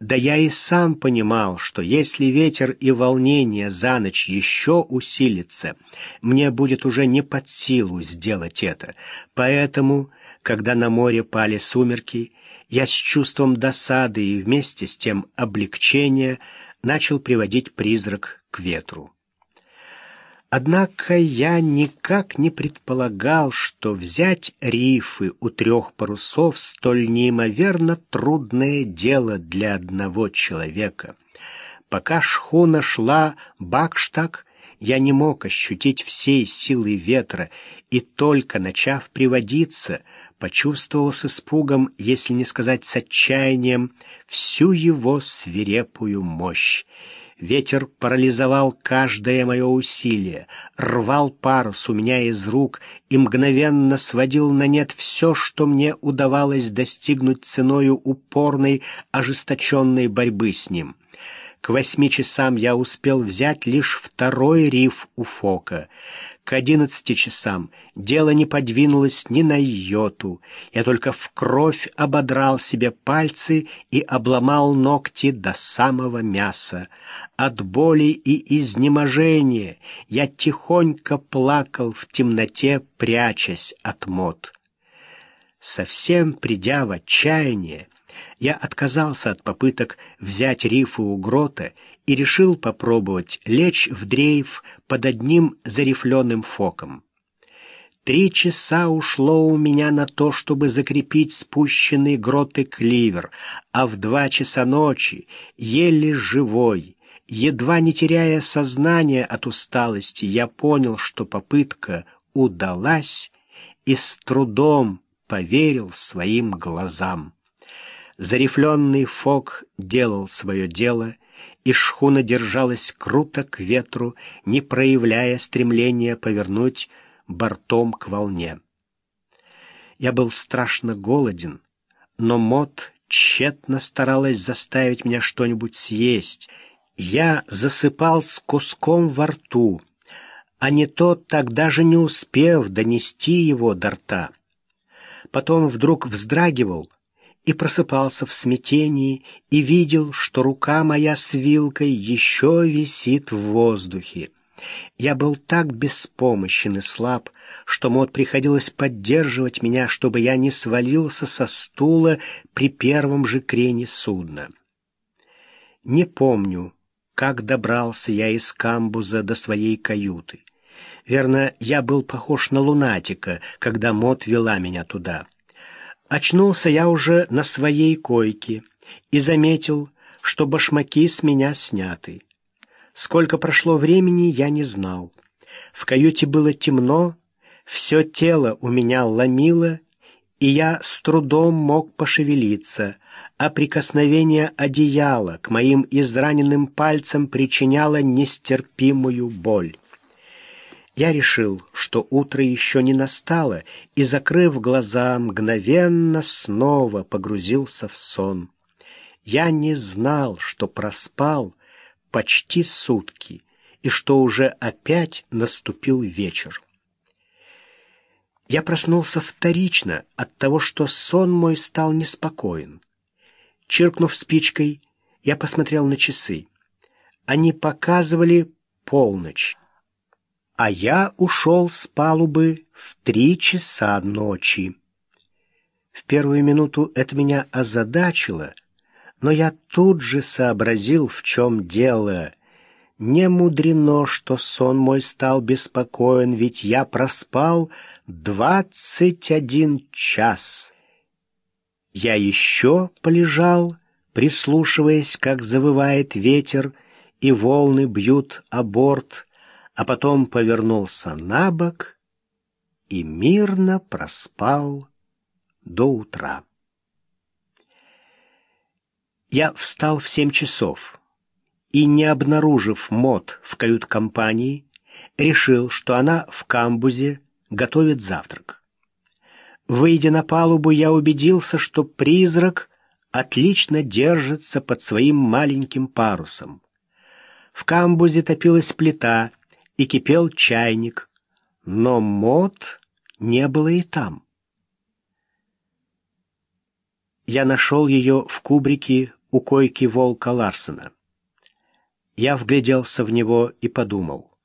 Да я и сам понимал, что если ветер и волнение за ночь еще усилится, мне будет уже не под силу сделать это. Поэтому, когда на море пали сумерки, я с чувством досады и вместе с тем облегчения начал приводить призрак к ветру. Однако я никак не предполагал, что взять рифы у трех парусов столь неимоверно трудное дело для одного человека. Пока шхуна шла бакштаг, я не мог ощутить всей силы ветра, и только начав приводиться, почувствовал с испугом, если не сказать с отчаянием, всю его свирепую мощь. Ветер парализовал каждое мое усилие, рвал парус у меня из рук и мгновенно сводил на нет все, что мне удавалось достигнуть ценою упорной, ожесточенной борьбы с ним. К восьми часам я успел взять лишь второй риф у Фока. К одиннадцати часам дело не подвинулось ни на йоту. Я только в кровь ободрал себе пальцы и обломал ногти до самого мяса. От боли и изнеможения я тихонько плакал в темноте, прячась от мод. Совсем придя в отчаяние, я отказался от попыток взять рифы у грота и решил попробовать лечь в дрейф под одним зарифленным фоком. Три часа ушло у меня на то, чтобы закрепить спущенный гроты кливер, а в два часа ночи, еле живой, едва не теряя сознание от усталости, я понял, что попытка удалась и с трудом поверил своим глазам. Зарифленный фок делал свое дело, и шхуна держалась круто к ветру, не проявляя стремления повернуть бортом к волне. Я был страшно голоден, но Мот тщетно старалась заставить меня что-нибудь съесть. Я засыпал с куском во рту, а не то так даже не успев донести его до рта. Потом вдруг вздрагивал и просыпался в смятении и видел, что рука моя с вилкой еще висит в воздухе. Я был так беспомощен и слаб, что Мот приходилось поддерживать меня, чтобы я не свалился со стула при первом же крене судна. Не помню, как добрался я из камбуза до своей каюты. Верно, я был похож на лунатика, когда Мот вела меня туда. Очнулся я уже на своей койке и заметил, что башмаки с меня сняты. Сколько прошло времени, я не знал. В каюте было темно, все тело у меня ломило, и я с трудом мог пошевелиться, а прикосновение одеяла к моим израненным пальцам причиняло нестерпимую боль. Я решил, что утро еще не настало, и, закрыв глаза, мгновенно снова погрузился в сон. Я не знал, что проспал почти сутки, и что уже опять наступил вечер. Я проснулся вторично от того, что сон мой стал неспокоен. Чиркнув спичкой, я посмотрел на часы. Они показывали полночь а я ушел с палубы в три часа ночи. В первую минуту это меня озадачило, но я тут же сообразил, в чем дело. Не мудрено, что сон мой стал беспокоен, ведь я проспал двадцать один час. Я еще полежал, прислушиваясь, как завывает ветер, и волны бьют о борт, а потом повернулся на бок и мирно проспал до утра. Я встал в семь часов и, не обнаружив мод в кают-компании, решил, что она в камбузе готовит завтрак. Выйдя на палубу, я убедился, что призрак отлично держится под своим маленьким парусом. В камбузе топилась плита, и кипел чайник, но мод не было и там. Я нашел ее в кубрике у койки волка Ларсена. Я вгляделся в него и подумал.